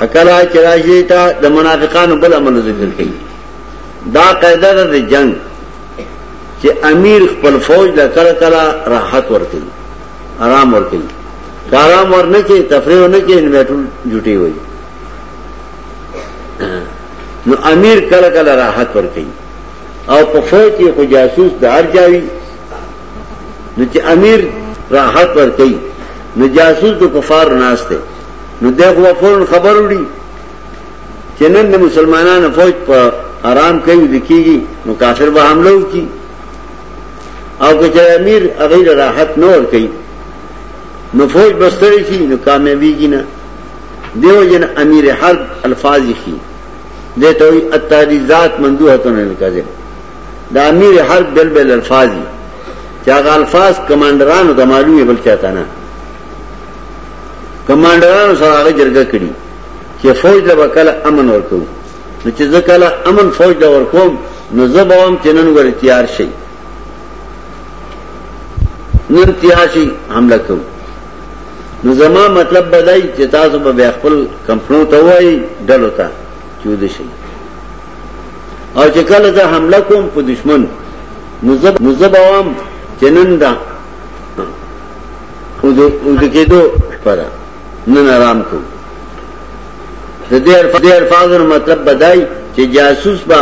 اکلا چراشی تا د منافقانو بل عمل ذکر کړي دا قاعده ده د جنگ چې امیر خپل فوج له کله کله راحت ورکړي آرام ورکړي کارام ورنه کې تفریح ورنه کې ان بیٹول جټي وي نو امیر کله کله راحت ورکړي او په فوج کې خو جاسوس د ارجاوي نو چې امیر راحت ور کوي نو جاسوس د کفار ناس دی نو دغه فورن خبر وړي چې نن د مسلمانانو فوج په آرام کوي د کیږي نو کافر به حمله وکړي او که امیر غیر راحت نه ور کوي نو فوج بستړي شي نو کامیابیږي نه دیو جن امیر حرب الفاظ شي دته وي التاریخات مندوحتن الکذب دا امیر حرب بل بل الفاظ دي چې هغه الفاظ کمانډرانو ته معلومه بل چاته نه کمانډرانو سره هغه جرګه کړي چې فوج له وکاله امن ورکو نو چې ځکاله امن فوج له ورکوم نو زبوام چې نن ور تیار شي نن تیار شي حمله کوم نو زما مطلب بدای چې تاسو به خپل کمپنو ته وای ډلو ته چود شي او چې کله زه حمله کوم په دشمن نو زه نو زه به وام چې نن دا او د او د کېدو شپه ده نن آرام کوو د دې الف- دې الفاظو نه مطلب بدای چې جاسوس به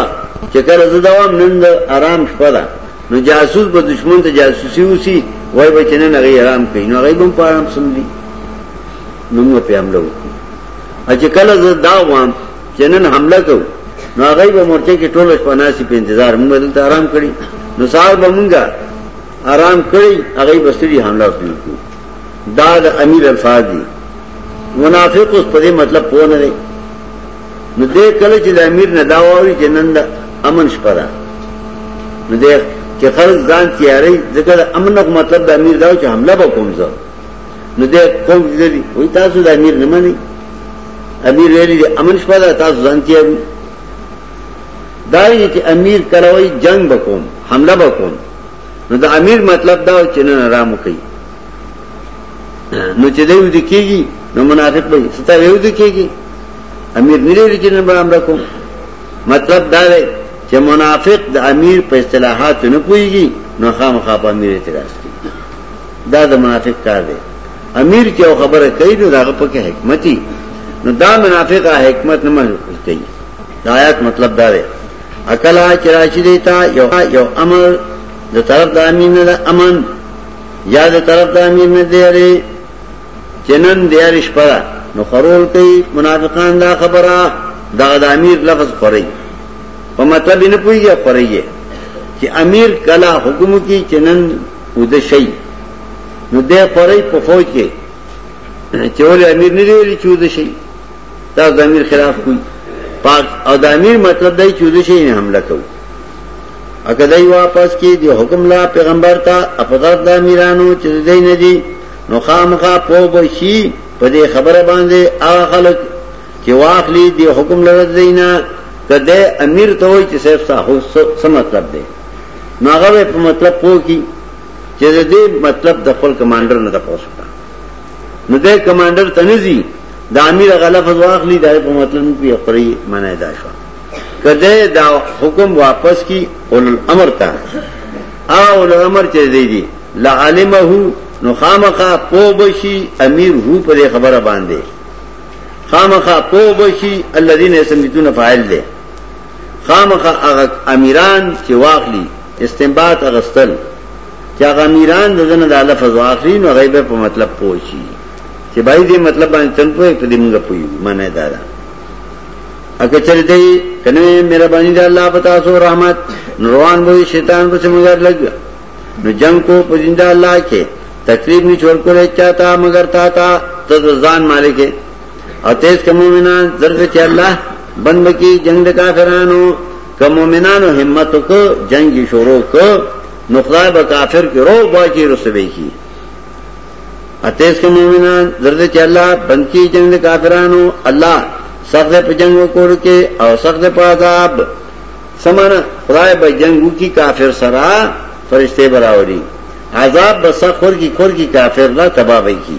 چې کله زه دا وام نن د آرام شپه ده نو جاسوس به دشمن ته جاسوسي وسی وای به چې نن هغه آرام کوي نو هغه به هم په آرام سملی نو موږ په حمله وکړو چې کله زه دا وام چې نن حمله کوو نو هغه به مورچه کې ټول شپه ناسي په انتظار موږ دلته آرام کړی نو سهار به موږ آرام کړی هغه به ستړي حمله کوي دا د امیر الفاظ دي منافق اوس په دې مطلب پوه نه دی نو دې کله چې د امیر نه دا وایي چې نن د امن شپه ده نو دې چې خلک ځان تیاري ځکه د امن مطلب د امیر دا چې حمله به کوم زه نو دې قوم دې وي تاسو د امیر نه منئ امیر ویلي دي امن شپه ده تاسو ځان تیارو دا یې چې امیر کراوي جنگ وکوم حمله وکوم نو د امیر مطلب دا چې نن آرام کوي نو چې دوی د کیږي نو منافق به ستا یو د کیږي امیر نه لري چې نن به امر کوم مطلب دا دی چې منافق د امیر په اصطلاحات نه پويږي نو خامخا په امیر اعتراض کوي دا د منافق کار دی امیر چې او خبره کوي نو داغه پکې حکمتي نو دا منافق حکمت نه منل کوي دا آیات مطلب دا دی عقل چې راشي دیتا یو یو امر د طرف د امیر نه د امن یا د طرف د امیر نه دی لري چنن دی لري شپره نو خرول کوي منافقان دا خبره دا د امیر لفظ خوري په مطلب نه پويږي خوري چې امیر کلا حکم کی چنن وده شي نو د قرای په فوج کې چې ولې امیر نه ویلي چې وده شي دا د امیر خلاف کوي پاک او د امیر مطلب دی چې وده شي نه حمله کوي اګه دای واپس کې دی حکم لا پیغمبر ته اپدار د امیرانو چې دای نه دي نو خامخا په بشي په دې خبره باندې هغه خلک چې واخلي دی حکم لري نه کده امیر ته وایي چې صاحب صاحب څه مطلب دی نو هغه به په مطلب پوه کی چې د دې مطلب د خپل کمانډر نه تاسو ته نو د کمانډر تنزي د امیر غلف واخلي د په مطلب نه پی خوري منه دا شو کله دا حکم واپس کی اول الامر ته او الامر چې دی دي لعلمه نو خامخا پو بشي امیر هو پر خبره باندې خامخا پو بشي الذين يسمتون فاعل دي خامخا هغه امیران چې واخلي استنباط اغستل چې هغه امیران د دنه د لفظ واخلي نو غیب په مطلب پوښي چې بای دې مطلب باندې تن پوهې په دې موږ پوي معنی دا ده اګه چل دی کنه مهرباني ده الله پتا سو رحمت روان وي شیطان په څنګه لګ نو جنگ کو پجنده الله کې تکلیف نه چھوڑ کو رہتا مگر تا تا تزان مالک ہے او تیز که مومنان درد چه اللہ بند بکی جنگ دا کافرانو که مومنانو حمتو که جنگی شروع که نخدای با کافر کی رو باچی رسوی کی او تیز که مومنان درد چه اللہ بند کی جنگ دا کافرانو اللہ سخت پا جنگو کورو که او سخت پا عذاب سمانا خدای با جنگو کی کافر سرا فرشتے براوری عذاب بس خور کی خور کی کافر لا تباہ کی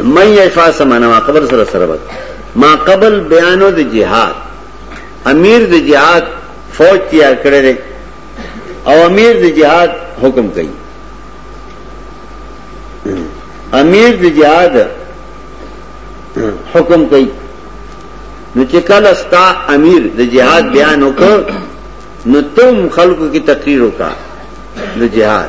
من یې فاس معنا ما قبل سره سره وت ما قبل بیانو د جهاد امیر د جهاد فوج تیار کړی دی او امیر د جهاد حکم کوي امیر د جهاد حکم کوي نو چې کله ستا امیر د جهاد بیان وکړ نو تم خلکو کی تقریر وکړه د جهاد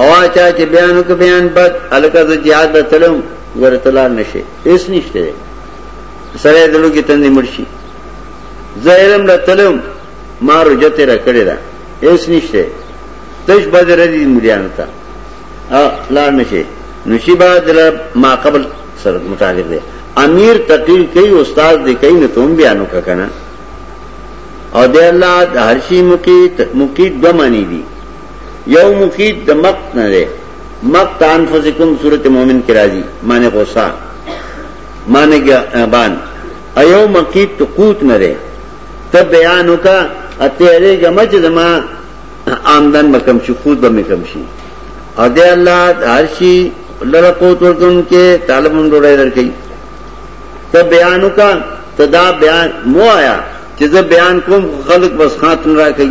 او اچا چې بیانو کې بیان بد الکه د جهاد د تلم ورتلار نشي هیڅ نشته سره دلو کې تندې مرشي زهرم د تلم ما رجته را کړی دا هیڅ نشته تش بدر دي مليان ته او لار نشي نشي بعد ما قبل سره متعلق دی امیر تقریر کوي استاد دې کوي نو تم بیانو کا کنه او د الله د هر شي مقیت مقیت دمنې دي یو مقید د مقت نه ده مقت انفسکم صورت مومن کی راضی معنی غصہ معنی بان ایو مقید تو قوت نه ده تب بیانو کا اتیرے گا مچ زما آمدن بکم شی خود بمی کم شی او دے اللہ ہر شی لرا قوت ورکن کے طالب ان ڈوڑے در کئی تب بیانو کا تدا بیان مو آیا چې زه بیان کوم خلق بس خاتم را کوي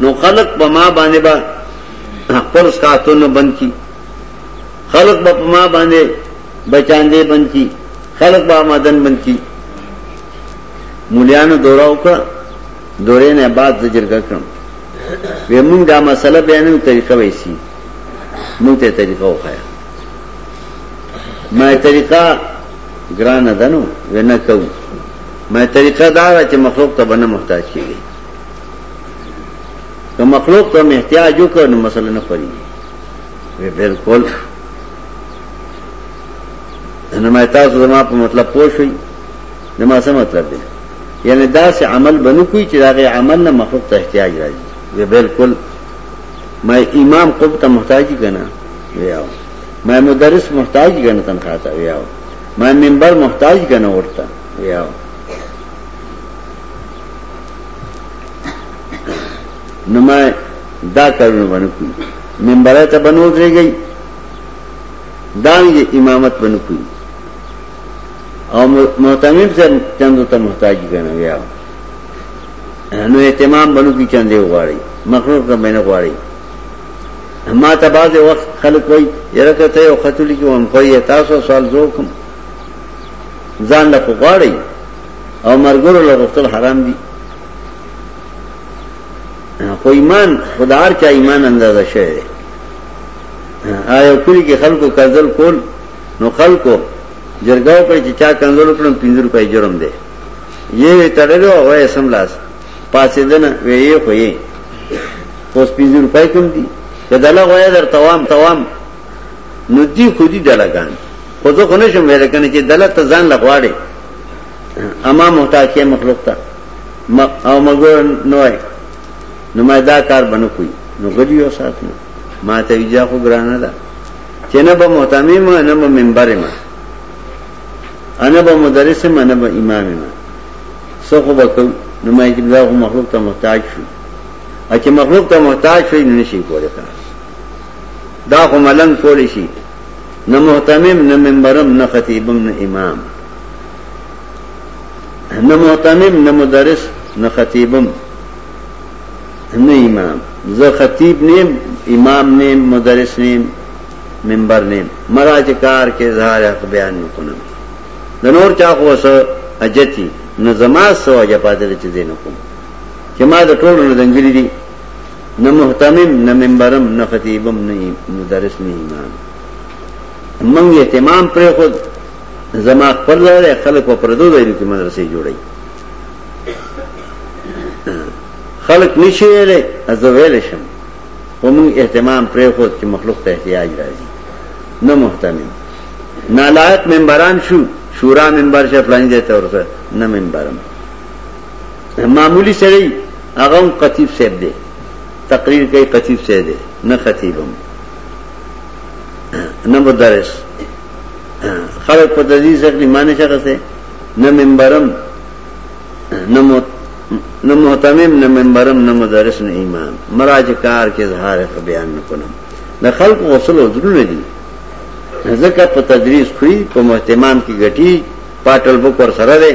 نو خلق په ما باندې با خپل سکاتونه بند کی خلق به په ما باندې بچاندې بند کی خلق به آمدن بند کی مولیانو دورا وکړه دورې نه بعد زجر کړم وې مونږ دا مسله بیانو طریقه وېسی مونږ ته طریقه وخایا ما طریقه ګران ده نو ونه کوم ما طریقه دا چې مخلوق ته بنه محتاج کیږي که مخلوق ته احتیاج وکړ نو مسله نه پري وی بالکل نو ما تاسو زما په مطلب پوه شئ نو ما څه مطلب دی یعنی دا سه عمل بنو کوي چې داغه عمل نه مخلوق ته احتیاج راځي وی بالکل ما امام قب ته محتاجی کنه ویاو ما مدرس محتاج کنه تنخواه ته ویاو ما منبر محتاج کنه ورته ویاو نو ما دا کارونه باندې کوي منبر ته بنو درېږي دا یې امامت باندې کوي او محتمم سے چندو ته محتاجی کنه بیا نو اهتمام بنو کی چندې وغواړي مخلوق ته مینه غواړي ما ته بعض وخت خلک وای یره ته یو خطلی کې وم خو یې تاسو سوال زوکم ځان له غواړي او مرګرو له غفتل حرام دي خو ایمان خدار چا ایمان اندازه شوی دی آیا کلی کې خلکو قرضل کول نو خلکو جرګاو کړی چې چا کنزل کړم 50 روپۍ جرم دی یې تړلو او یې سم لاس پاسې دنه وی خو یې اوس 50 روپۍ کوم دي کداله غوې در توام توام نو دی خودي دلګان خو زه خو نشم ویل کنه چې دلته ځان لغواړي اما محتاج کې مخلوق ته او مګور نوای نو ما دا کار بنو کوي نو غدي یو سات نو ما ته یې خو ګرانه ده چې نه به محتمي ما نه به منبر ما انا به مدرس ما نه به امام ما څه خو به کوم نو ما یې دا خو مخلوق ته محتاج شو چې مخلوق ته محتاج شي نو نشي کولای دا خو ملنګ کولای شي نه محتمم نه منبرم نه خطیبم نه امام نه محتمم نه مدرس نه خطیبم نه امام زه خطیب نیم امام نیم مدرس نیم منبر نیم مرا چې کار کې اظهار حق بیان نکنم د نور چا خو وسه اجتی نو زما سو اجپاتل چې دین کوم چې ما د ټولو نه دنګلی دي نه محتمم نه منبرم نه خطیبم نه مدرس نه امام من اهتمام پر خود زما خپل لري خلک په پردو ځای کې مدرسې جوړي خلک نشي ویلې از ویل شم ومن اهتمام پر خود چې مخلوق ته احتیاج راځي نه محتمم نالایق منبران شو شورا منبر شه فلانی دې تورته نه منبرم معمولی سړی هغه هم قطیب صاحب دی تقریر کوي قطیب صاحب دی نه خطیبم نه مدرس خلق په تدریس کې معنی شخص دی نه منبرم نه نه محتمم نه منبرم نه مدرس نه امام مراج کار کې اظهار بیان نه کوم د خلق غسل او درونه دي ځکه په تدریس خوې په محتمام کې غټي پاټل بوک ور سره دی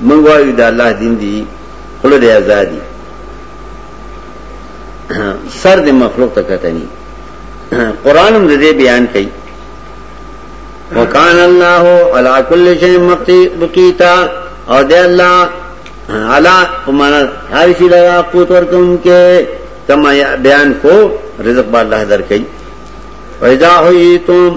من وایو دا الله دین دی خلو دی ازادی سر دی مخلوق تا کتنی قرآن هم دی بیان کئی وکان اللہ علا کل شئی مقیتا او دی اللہ علا امانا حارشی لگا قوت ورکن کے کما بیان کو رزق با اللہ در کئی ویداحویتم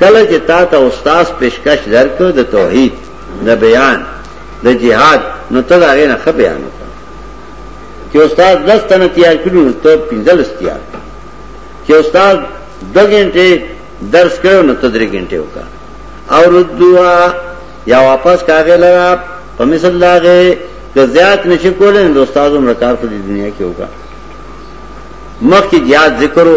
کله چې تا ته استاد پیشکش درکړ د توحید د بیان د جهاد نو ته دا غینه خ بیان وکړه چې استاد لس تنه تیار کړو نو ته پنځل تیار چې استاد دو غنټه درس کړو نو ته درې غنټه وکړه او ردوا یا واپس کاغه لرا په مثال لاغه که زیات نشي کولای نو استاد هم رکار په دنیا کې وکړه مخکې زیاد ذکرو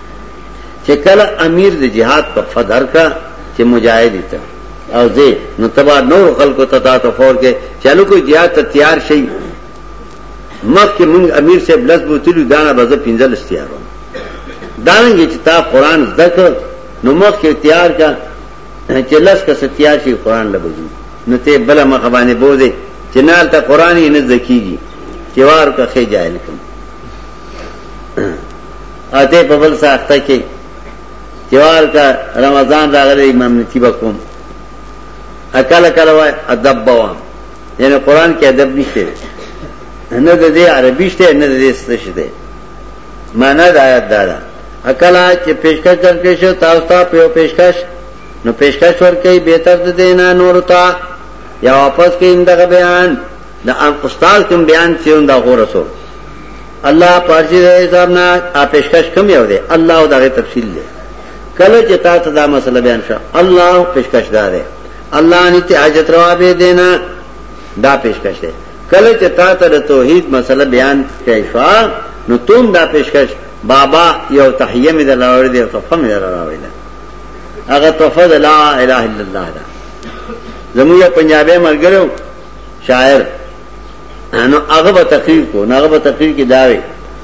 چې کله امیر د جهاد په فدر کا چې مجاهد ته او زه نو تبا نور خلکو ته تا ته فور کې چلو کوئی جهاد ته تیار شي مخکې مونږ امیر سے بلس بوتلو دانا بزه پنځل استیارو دانګې چې تا قران زده کړ نو مخکې تیار کا چې لس کا ستیار شي قران لبزو نو ته بل مخ باندې بوزي چې نال ته قران یې نه زکیږي چې وار کا خې جاهل کوم اته په بل ساخته کې جوار کا رمضان راغلی امام نتی بکوم اکل اکل وای ادب بوام یعنی قران کې ادب نشته نه د دې عربي شته نه د دې ستش ده معنا د آیات دارا اکل چې پیشکش درکې شو تاسو ته په پیشکش نو پیشکش ورکې به تر د دینا نور تا یا واپس کې اندغه بیان د استاد کوم بیان چې اوندا غورسو الله پارجی د حساب نه ا پیشکش کم یو دی الله او دغه تفصیل دی کله چې تا ته دا مسله بیان شو الله پیشکش دار دی الله نیتی حاجت روا به دینا دا پیشکش دی کله چې تا ته د توحید مسله بیان کړی شو نو تم دا پیشکش بابا یو تحیه می دلاوړ دی او تفهم می دلاوړ دی هغه تفض لا اله الا الله دا زموږ پنجابي مرګرو شاعر نو هغه به تقریر کو نو هغه به تقریر کې داوي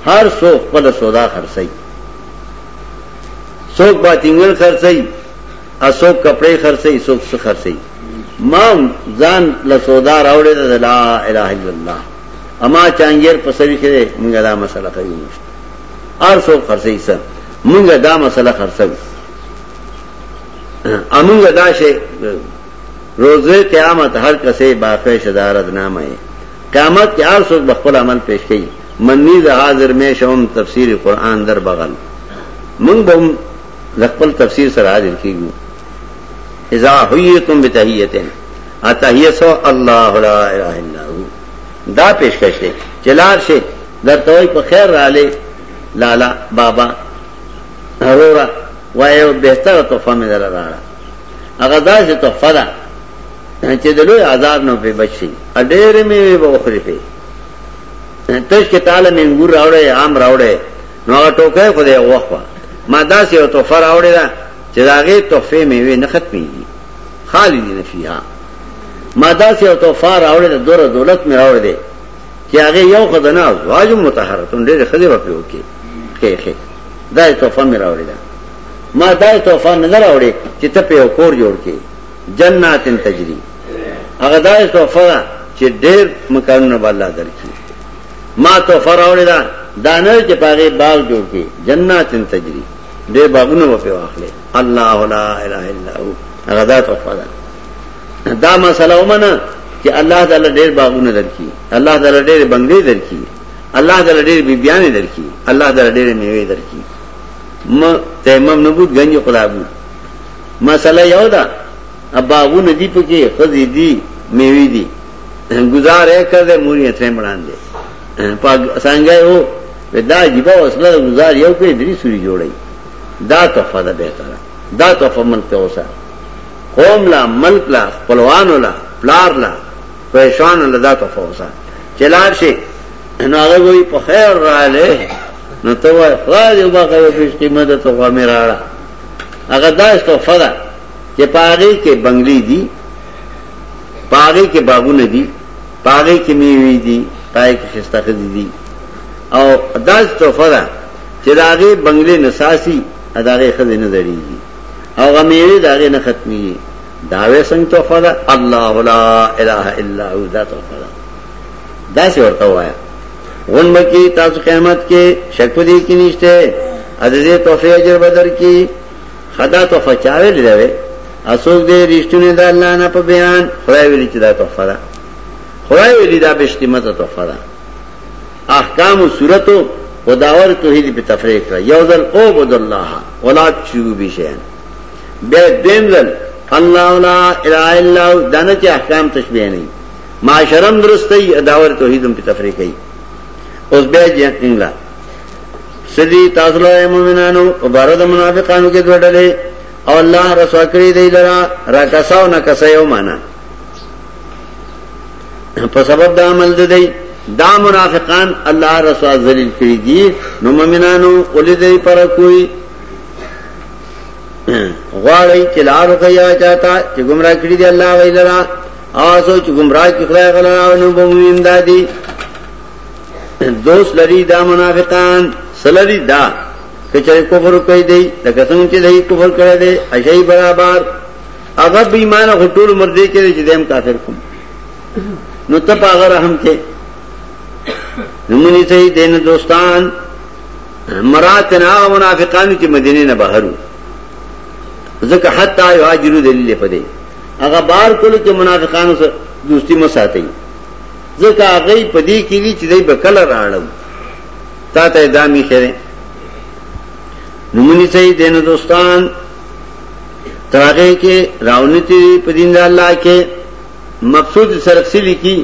هر څوک خپل سودا خرڅي څوک باتینګل خرڅي اسوک کپڑے خرڅي څوک څه خرڅي ما ځان له سودا راوړې ده لا اله الا الله اما چانګیر په سوي کې موږ دا مسله کوي نشته هر څوک خرڅي سر موږ دا مسله خرڅو امونږ دا شي روز قیامت هر کسې باقی شدارت نامه قیامت کې هر څوک بخپل عمل پیش کوي منی زه حاضر مې شوم تفسیر قران در بغل من بم خپل تفسیر سره حاضر کیږو اذا حیتم بتحیتن اتحیت الله لا اله الا هو دا پیشکش دی چلار شي درته په خیر رااله لالا بابا اورا وایو بهتره تحفه مې دراړه هغه داسې تحفه ده چې د لوی عذاب نه په بچ شي ډېرې میوې به وخوري په تش کې تعالی نه انګور راوړې عام راوړې نو هغه ټوکې خو دې وخوا ما داسې یو تحفه راوړې ده چې داغه تحفه میوې نه ختمېږي خالی دي نه فيها ما داسې یو تحفه راوړې ده دوره دولت مې راوړې ده چې هغه یو خدانه ازواج متطهرتون ډېر خدای په پیو کې کې دا تحفه مې راوړې ده ما دا تحفه نه راوړې چې ته په یو کور جوړ کې جنات تجری هغه دا تحفه ده چې ډېر مکانونه به الله درکړي ما تحفه راوړې ده دا نه چې په هغې باغ جوړ کې جنات تجری ډېر باغونه به پرې واخلې الله لا اله الا هو هغه دا تحفه ده دا مسله ومنه چې الله تعالی ډېر باغونه درکړي الله تعالی ډېر بنگلې درکړي الله تعالی ډېر بیبيانې درکړي الله تعالی ډېر میوې درکړي م تیمم نه بود ګنج خدا بود مسله یو ده باغو نه دی پکې خزي دي میوي دي گزار یې کړ دې موري ته مړان دي پاګ څنګه یو دا جيبه وسله گزار یو کې درې سوري جوړي دا تحفه ده به تر دا تحفه من ته اوسه قوم لا ملک لا خپلوان لا پلار لا پېښان لا دا تحفه اوسه چلار شي نو هغه وی په خیر رااله نو ته وای خدای دې وبخښه یو پیش قیمت د تخوا مې راړه هغه داس تحفه ده چې پاغې کې بنگلې دي پاغې کې باغونه دي پاغې کې میوې دي پای کې خسته خدي دي او داس تحفه ده چې داغه بنگلې نساسي اداغه خدي نه دريږي او غمیوي داغه نه ختميږي داوې څنګه تحفه ده الله لا اله الا هو دا تحفه ده دا څه ورته وایا غون بکی تاسو قیامت کې شک پدې کې نشته عزیزه توفیق اجر بدر کی خدا تو فچاوی لوي اسوک دې رښتونه د الله نه په بیان خدای ویل چې دا تحفه ده خدای ویل دا بشتمه ته تحفه ده احکام او صورتو او داور توحید په تفریق کړ یو ځل او بد الله ولا تشو به شي به دیم ځل الله لا اله الا هو دنه چې احکام تشبیه نه معاشرم درسته ای داور توحیدم په تفریق ای اوس بیا جنګلا سدی تاسو له مؤمنانو او بارد منافقانو کې دوړلې او الله رسوا کړی دی لرا را کساو نه کسایو معنا په سبب د عمل ده دی دا منافقان الله رسوا ذلیل کړی دي نو مؤمنانو ولې دی پر کوئی غواړی چې لارو کوي چاته چې گمراه کړی دی الله ویلرا او سوچ گمراه کی خدای غلا او نو بموی امدادی دوست لری دا منافقان سلری دا کچره کفر کوي دی لکه څنګه چې دی کفر کړی دی اشی برابر هغه به ایمان غټول مرده کې چې دیم کافر کوم نو ته پاغه رحم کې نمونی ته دین دوستان مراتنا منافقان چې مدینه نه بهرو ځکه حتی یهاجرو دلیل پدې هغه بار کولو چې منافقانو سره دوستی مو ساتي ځکه هغه په دې کې دي چې دوی به کله راړم تا ته دامي خره نمونی سي دین دوستان تراغه کې راونتي په دین د الله کې مقصود سرکسي لیکي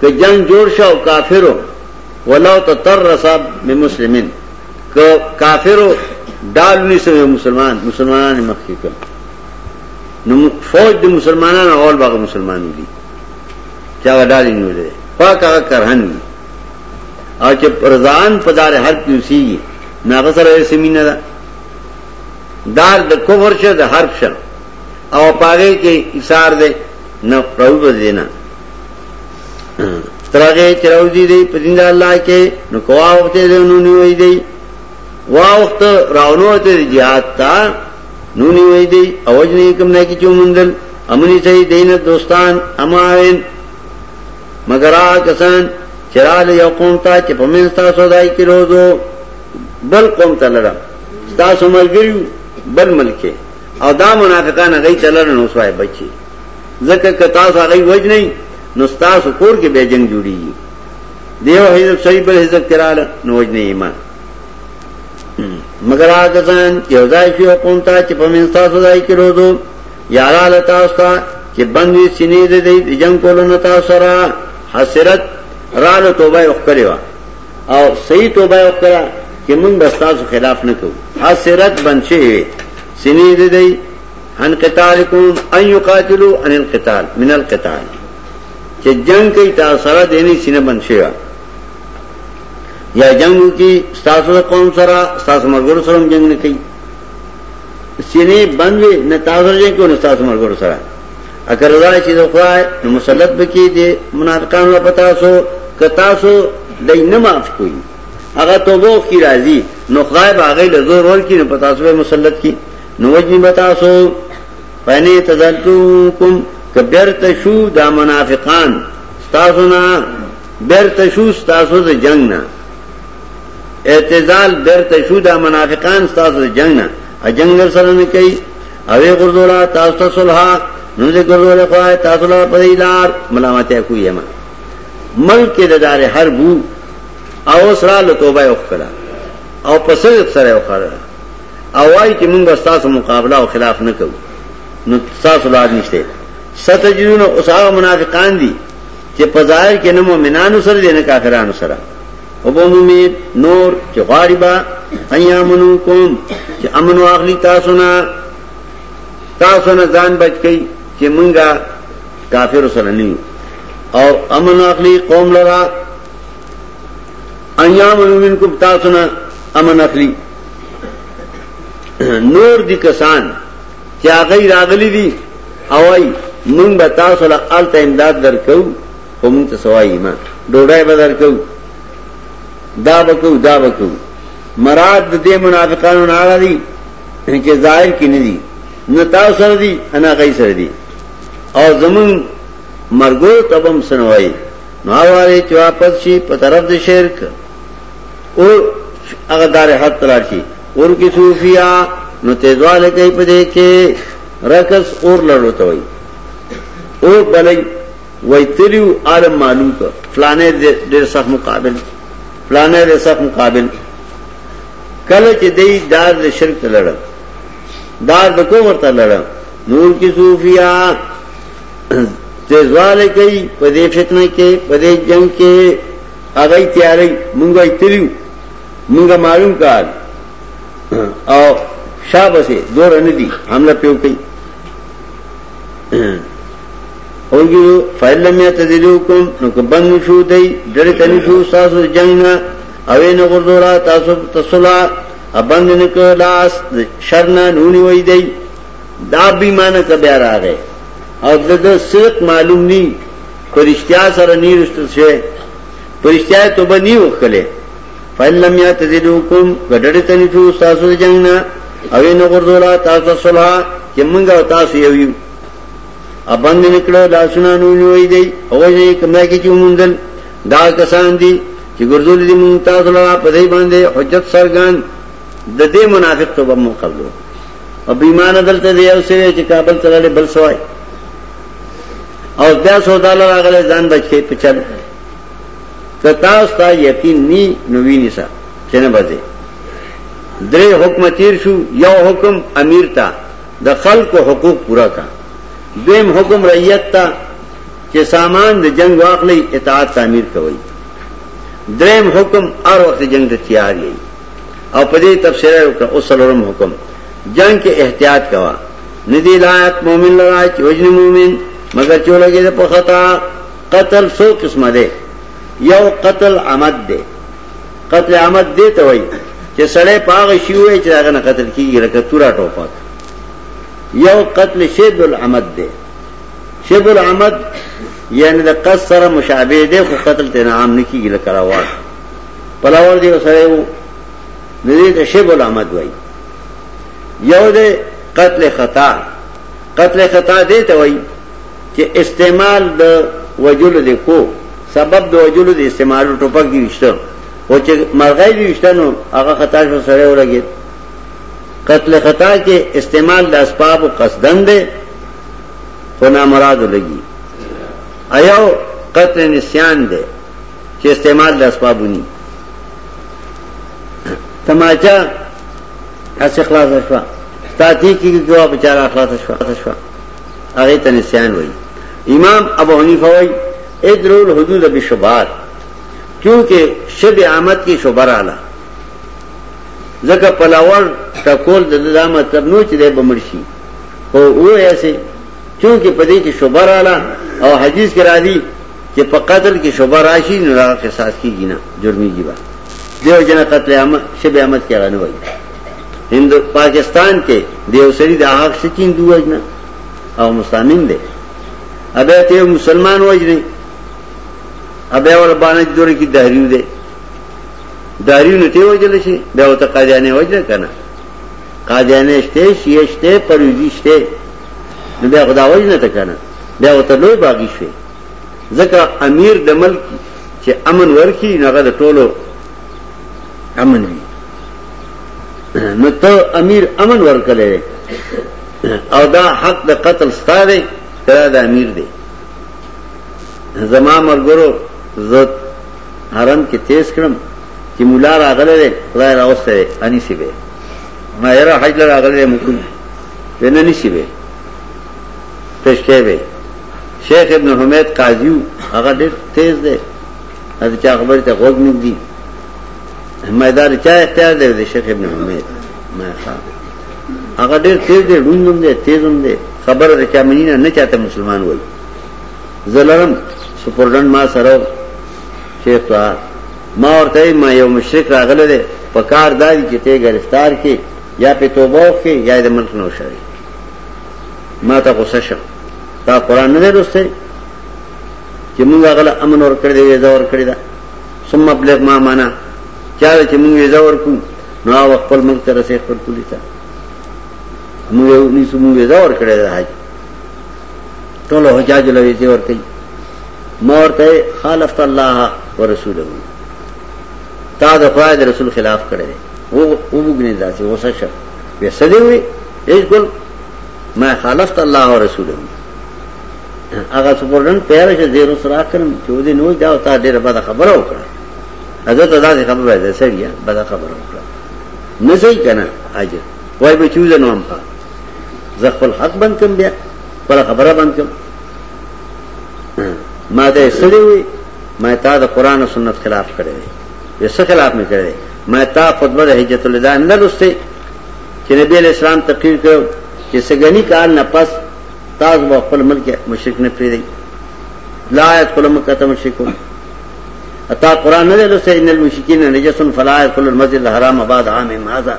ک جنگ جوړ شو کافرو ولو تترس بمسلمین ک کافرو ډال نشو مسلمان مسلمانان مخکې کړ نو فوج د مسلمانانو اول باغ مسلمانو دي چې هغه ډالې نیولې پاک هغه کرهن دي او چې پرځان په دار هر کې وسیږي ناغه سره یې سمینه ده دار د کفر شه د حرف شه او پاره کې ایثار ده نه پرو بدینه ترغه چروزی دی په دین الله کې نو کوه وخت دې نو نیوي دی واوخت راونو ته جهاد تا نونی وی دی اوج نه کوم نه کی چومندل امنی ته دین دوستان اماین مگر آ کسان چرال یو قوم تا چې پمن تاسو دای کی روزو بل قوم تلرا تاسو ملګریو بل ملکه او دا منافقان غي تلر نو سوای بچي ځکه که تاسو غي وجنی نو تاسو کور کې به جنگ جوړیږي دیو حزب سوی بل حزب کراله نو وجنه ایمان مگر هغه ځان یو ځای شو قوم ته چې په منستا سودای کې روزو یارا لتا اوستا چې بندي سینې دې دې جنگ کولو نه تاسو سره حسرت رالو توبه وکړي او صحیح توبه وکړه چې موږ بستاسو خلاف نه کوو حسرت بنشي سینې دې دې ان قتالکم ان یقاتلوا ان القتال من القتال چې جنگ کوي تاسو سره دیني سینه بند شي یا جنگ کی تاسو قوم سره تاسو مرګور سره جنگ نه کوي سینې بند وي نه تاسو یې کو نه تاسو مرګور سره اگر الله چې دوی نو مسلط بکی دي منافقان لا پتا سو ک تاسو دای نه معاف کوي هغه توبه کی راضي نو خدای باغې له زور ور کی نه پتا سو مسلط کی نو وجنی بتا سو فینه تذلوکم که بیرته شو دا منافقان ستاسو نه بیرته شو ستاسو د جنگ نه اعتزال بیرته شو دا منافقان ستاسو د جنگ نه ا جنگ در سره نه کوي او غردولا تاسو ته صلح نو دې ګردوله خو تاسو له پرې لار ملامت کوي ما ملک د دار هر بو او سره له توبه وکړه او پسې سره وکړه او وای چې موږ تاسو مقابله او خلاف نه کوو نو تاسو لار نشته ستجدون اوس هغه منافقان دي چې په ظاهر کې نه مؤمنانو سره دي نه کافرانو سره او به مومن نور چې غواړي با ايامنو کوم چې امن واغلي تاسو نه تاسو نه ځان بچ کئ چې مونږه کافر سره نه او امن واغلي قوم لرا ايامنو منکم تاسو نه امن اخلي نور دی کسان چې هغه راغلي دي او ای مونږ به تاسو له الته امداد درکو خو مونږ ته سوای ما ډوډۍ به درکو دا بکو دا بکو مراد د دې منافقانو نه راځي چې ظاهر کې نه دي نه تاسو سره دي انا غي سره دي او زمون مرګو تبم سنوي نو واره چې واپس شي په طرف د شرک اور هغه دار حق تراشي اور کې صوفیا نو تیزواله کوي په دې کې رکس اور لړو ته وي اور بلې وای تریو عالم معلوم ته فلانه ډېر سخت مقابل فلانه ډېر سخت مقابل کله چې دی دار د شرک لړ دار د کو ورته لړ نور کې صوفیا تیزواله کوي په دې فتنه کې په دې جنگ کې هغه یې تیاري مونږه یې تلیو مونږه معلوم کار او شابه سي دور نه دي حمله پیو کوي اورګو فایل لم یتذلوکم نو کبن شو دی ډېر تنی شو تاسو جنگ نه او نه غردورا تاسو تصلا ابند نه کلاس شرنا نونی وای دی دا بیمانه کبه راغې او د صدق معلوم ني که رشتیا سره نی رشتل شوی په رشتیا توبه نی وکړي فین لم یتذلوکم غډړې ته نشو تاسو د جنگ نه او نه ورزولا تاسو صلح چې موږ او تاسو یو یو ابند نکړو لاسونه نو نیوي دی او یې کمه کې چې موندل دا کسان دي چې ګرځول دي موږ تاسو لپاره په دې باندې حجت سرګان د دې منافق توبه مو قبلو او بیمانه دلته دی او سره چې کابل ته لړې بل سوای او بیا سودا لراغله ځان بچی په چل کتا ستا یقین نی نوی نسا چنه بځه درې حکم تیر شو یو حکم امیر تا د خلکو حقوق پورا کا دیم حکم رعیت تا چې سامان د جنگ واخلې اطاعت تعمیر کوي دریم حکم ار وخت جنگ ته تیار یي او په دې تفسیر وکړه او سلورم حکم جنگ کې احتیاط کوا ندی لایت مؤمن لرا چې وجنی مؤمن مگر چې لګي په خطا قتل سو قسمه ده یو قتل عمد ده قتل عمد دې ته وایي چې سړی پاغ شي وای چې هغه نه قتل کیږي لکه تورا ټوپک یو قتل شیب العمد ده شیب العمد یعنی د قصر مشابه ده خو قتل ته نام نه کیږي لکه راوړ پلاور دی وسره وو ندی ته شیب العمد وای یو دی قتل خطا قتل خطا دی ته وای چې استعمال د وجل دی کو سبب د وجل دی استعمال ټوپک دی وشته او چې مرغای دی وشته نو هغه خطا شو سره ولګي قتل خطا کې استعمال د اسباب قصدن دی خو نامراد لګي ایو قتل نسیان دی چې استعمال د اسبابونی تماچا اس اخلاص شوا تاتی کی گوا بچارا اخلاص شوا شوا هغه ته نسیان وای امام ابو حنیفه وای ادرو الحدود بشبار کیونکہ شب آمد کی شبر اعلی زکه پلاور ټکول د دا مطلب نو چې د بمړشي او او ایسه چونکه پدې کې شبر اعلی او حدیث کې راځي چې په قتل کې شوبه راشي نو هغه قصاص کیږي نه جرميږي به دیو جن قتل عام شبه احمد کې غنه وایي هند پاکستان کې دیو سری د حق شتین دی وجنه او مسلمان دی ابه ته مسلمان وجنه ابه ول باندې جوړ کی دهریو دی دهریو نه ته وجل شي بیا او ته قاضیانه وجنه کنه قاضیانه شته شیشته پرویزی شته نو بیا خدا وجنه ته کنه بیا او ته لوی باغی شي ځکه امیر د ملک چې امن ورکی نو هغه د ټولو امن وي نو ته امیر امن ورکړي او دا حق د قتل ستاره کرا د امیر دی زما مرګرو زت حرم کې تیز کړم چې مولا راغله ده خدای راوسته اني سی به ما یې راحج راغله مکو ونه نشي به تشکه به شیخ ابن حمید قاضیو هغه ډیر تیز دی هغه چا خبر ته غوږ نه دی مېدار چا اختیار دی د شیخ ابن حمید ما ښا هغه ډیر تیز دی روندم دی تیزم دی خبره ده چا مینه نه چاته مسلمان وای زلرم سپورډن ما سره شیخ تو ما ورته ما یو مشرک راغله ده په کار دای چې ته گرفتار کې یا په توبه کې یا د ملک نو شوی ما ته غوسه شو دا قران نه لرسته چې موږ غل امن ور کړی دی ویزا ور کړی دا ثم بلغ ما معنا چا چې موږ ویزا ور کو نو او خپل موږ ته رسې خپل کلی ته موږ یو نیسو موږ ویزا ور کړی دا حاج ټول حجاج له ویزا ور کوي ما ورته خالفت الله ورسوله تا د خدای رسول خلاف کړی وو وګنې داسې وسه شه وسه دی ایش ګل ما خالفت الله او رسوله هغه سپورن پیاره چې زیرو سره کړم چې ودی نو دا او تا ډیره بده خبره وکړه حضرت ادا دې خبره ده سړیا بده خبره وکړه نه ځای کنه اجر وای به چوز نه هم پا زه خپل حق بند کم بیا خپل خبره بند کم ما ته سړی وي ما تا د قران او سنت خلاف کړی وي څه خلاف نه کړی ما تا خطبه د حجت الوداع نه لسته چې نبی علیہ السلام تقریر کړو چې سګنی کال نه پس تاسو به خپل ملک مشرک نه پیری لا يدخل مکه ته مشرکون اتا قران نه له سې ان المشرکین نجس فلا يدخل المسجد الحرام بعد عام هذا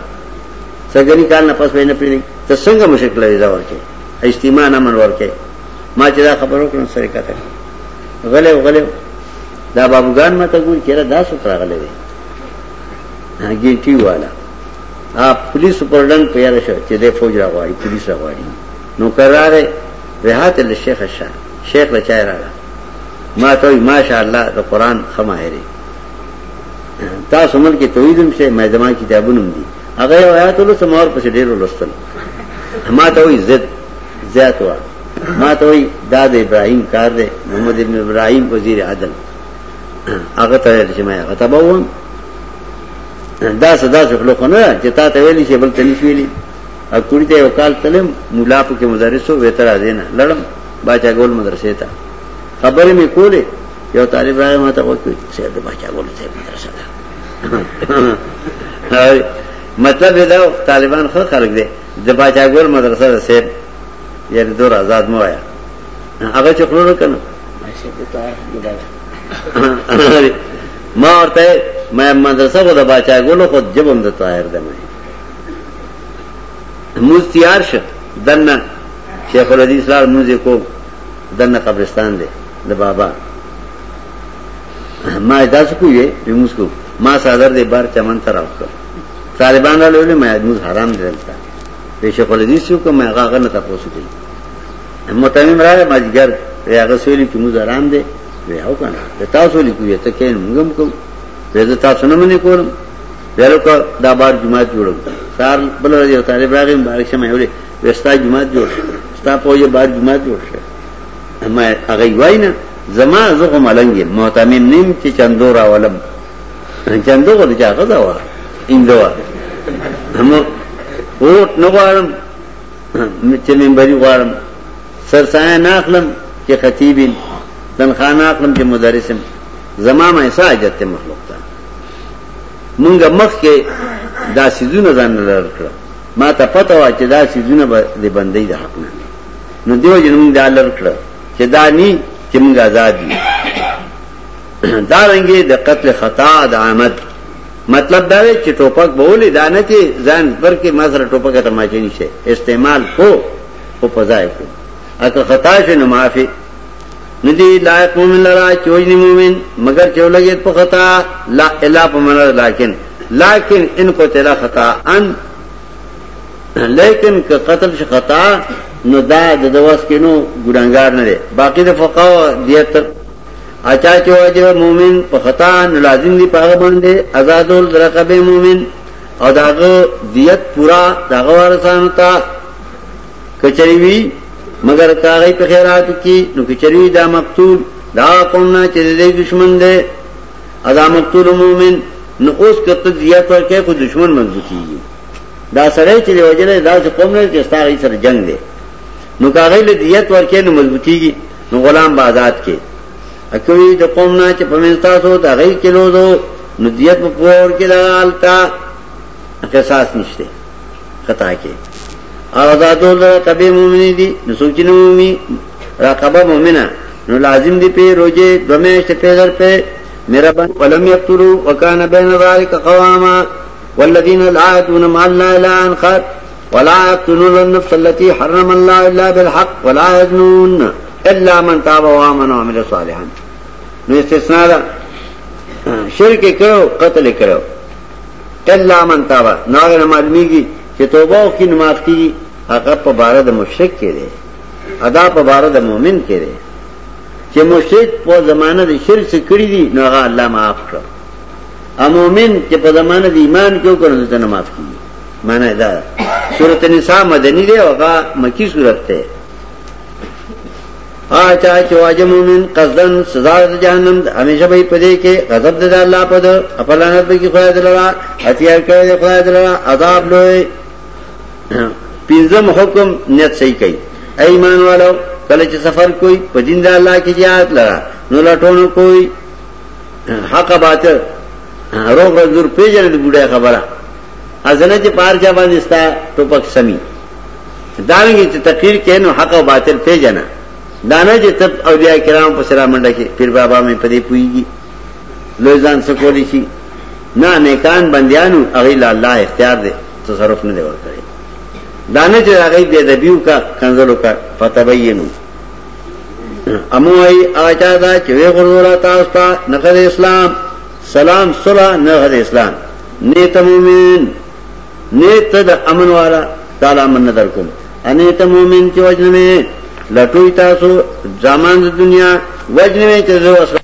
سګنی کال نه پس نه پیری ته څنګه مشرک لري دا ورکه اجتماع نه من ورکه ما چې دا خبرو کړم سره کته غلې غلې دا بابوګان ماته ګور کړه دا سو تر غلې وي ګینټي والا پولیس سپرډن په یاره شو چې د فوج راغواړي پولیس راغواړي نو قرار رهات له شیخ شاه شیخ له چای راغله ما ته ماشاء الله د قران خماهره تاسو مل کې تویدم شه مې دما کتابونه دي هغه آیات له سمور په ډیر ولستل ما ته وي زد زیات وا ما ته وي داد ابراهيم کار دی محمد ابن ابراهيم وزیر عدل هغه ته چې ما هغه تبوم دا صدا سے خلق نه چې تا ته ویلی شي بل تنیش ویلی ا کوړی ته وکال تلم مولا په کې مدرس وو وتر ازینا لړم باچا ګول مدرسې ته خبرې مې کولې یو طالب راغی ما ته وکړ چې د باچا ګول ته مدرسه ده مطلب دا طالبان خو خلق دي د باچا ګول مدرسه ده سیب یعنی دور آزاد مو آیا هغه چې خلونه کنه ما ورته ما مدرسه کو د باچا ګلو خو جبم د طاهر ده مې مستیار شه دنه شیخ الحدیث لار موزه کو دنه قبرستان دی د بابا ما ادا سکو یې موږ کو ما صادر دې بار چمن تر اوکه طالبان له لولې ما موږ حرام دلته شیخ الحدیث کو ما هغه نه تاسو کوي متمم راغی ماجګر هغه سولې چې موږ آرام دی وی او کنه د تاسو لیکوي ته کین موږ هم کوو زه د تاسو نه منې کوم ویلو کا دا بار جمعه جوړو سار بل ورځ یو طالب راغی مبارک شه مې ویل وستا جمعه جوړ ستا په یو بار جمعه جوړ شه اما هغه وینا زما زغه ملنګ متمم نیم چې چندو راولم چندو غو دې هغه دا و اندوا هم اوټ نو غواړم چې منبري غواړم سرسایه نه اخلم چې خطیبین تنخواه نه اخلم چې مدرسم زما ما ایسا حاجت ته مخلوق ته مونږ مخ کې دا سيزونه ځان لر کړ ما ته پته وا چې دا سيزونه د بندي د حق نه نو دیو جن مونږ دا لر کړ چې دا ني چې مونږ آزاد دي دا رنګه د قتل خطا د عامد مطلب دا دی چې ټوپک به ولې دا نه چې ځان پر کې ما سره ټوپک ته ماچې نشي استعمال کو او پزای کو اګه خطا شې نه معافي ندی لایق مومن لرا چوجنی مومن مگر چولګې په خطا لا الا په من لكن لكن ان کو تیرا خطا ان لیکن که قتل شي خطا نو دا د دوس کینو ګډنګار نه دی باقی د فقاو دیت اچا چې واجب مؤمن په خطا نه لازم دی په هغه باندې آزادول درقبه مؤمن او داغه دیت پورا داغه ورسانو ته کچری وی مگر کاغی په خیرات کی نو کچری دا مقتول دا قوم نه چې دې دشمن دی ادا مقتول مؤمن نو اوس کته دیت ورکه خو دشمن منځ کیږي دا سره چې وجره دا چې قوم نه چې ستاره سره جنگ دی نو کاغی له دیت ورکه نو مضبوطیږي نو غلام به آزاد کې اکوي د قوم نه چې پمن تاسو د غي کلو دو نو دیت په پور کې دالتا قصاص نشته خطا کې او آزادو د کبه مؤمنې دي نو سوچنه مؤمنې راقبه مؤمنه نو لازم دی په روزه دمیشت په در په میرا بن ولم یقتلوا وکانه بین ذلک قواما والذین لا یتون مع الله الا ان خر ولا يقتلون النفس التي حرم الله الا بالحق ولا يزنون الا من تاب وامن وعمل صالحا نو استثناء ده شرک کړو قتل کړو الا من تاب نو هغه معلومیږي چې توبه وکړي نو معاف کیږي هغه په بار د مشرک کې ده ادا په بار د مؤمن کې ده چې مشرک په زمانه د شرک څخه کړی دي نو هغه الله معاف کړ ا مؤمن چې په زمانه د ایمان کې وکړ نو ته نه معاف کیږي معنی دا سورت نساء مدنی دی او هغه مکی سورت ده آچا چواج مومن قصدن سزا د جهنم همیشه به پدې کې غضب د الله په د خپل لعنت به کې خدای دلرا اتیار کوي خدای دلرا عذاب لوی پنځم حکم نیت صحیح کوي ایمان والو کله چې سفر کوئی په دین د الله کې jihad لرا نو لټونو کوئی حق باطل روغ رزور پیژنې د بډای خبره ازنه چې پار چا باندې ستا ټوپک سمي داوینګ چې تقریر کینو حق او باطل پیژنه دانه چې تب اولیاء کرام په سلام منډه کې پیر بابا مې پدې پويږي لوزان سکولی شي نه نیکان بندیانو هغه لا الله اختیار دې تصرف نه دی ورکړي دانه چې هغه دې دبیو کا کنزلو کا فتبینو امو ای آچا دا چې وی غرور تاسو ته نقد اسلام سلام صلح نه د اسلام نیت مومن نیت د امن والا تعالی من نظر کوم انیت مومن چې وجنه می لټوي تاسو ځامان د دنیا وجنه می چې زو اسلام